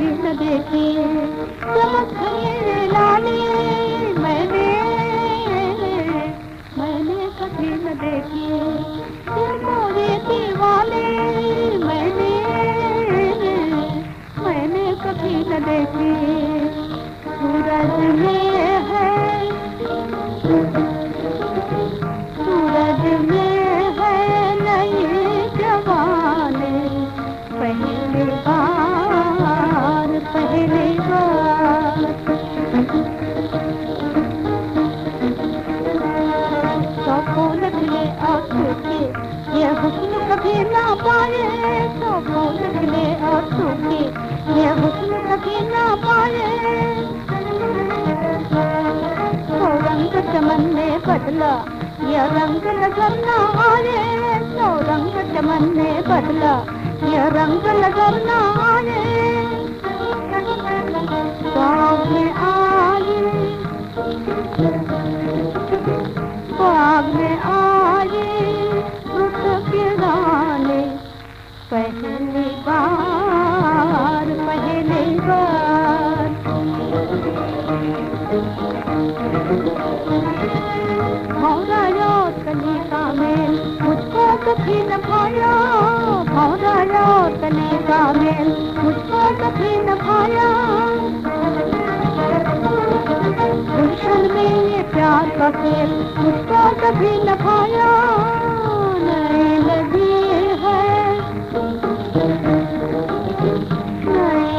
कभी न देखी। चमक लाली मैंने मैंने कभी न देखी। मोरे वाले मैंने मैंने कभी न देखी। सूरज में पाए तो कभी ना पाए। तो रंग चमन में बदला, ये रंग नज़र न आए। तो रंग चमन में बदला, ये रंग नज़र न आए। बाग में आए बाग में भौराया तने का मेल कभी न भाया भौराया तने का मेल मुझको कभी न भाया प्यार का खेल कभी न भाया नए लगे है। नए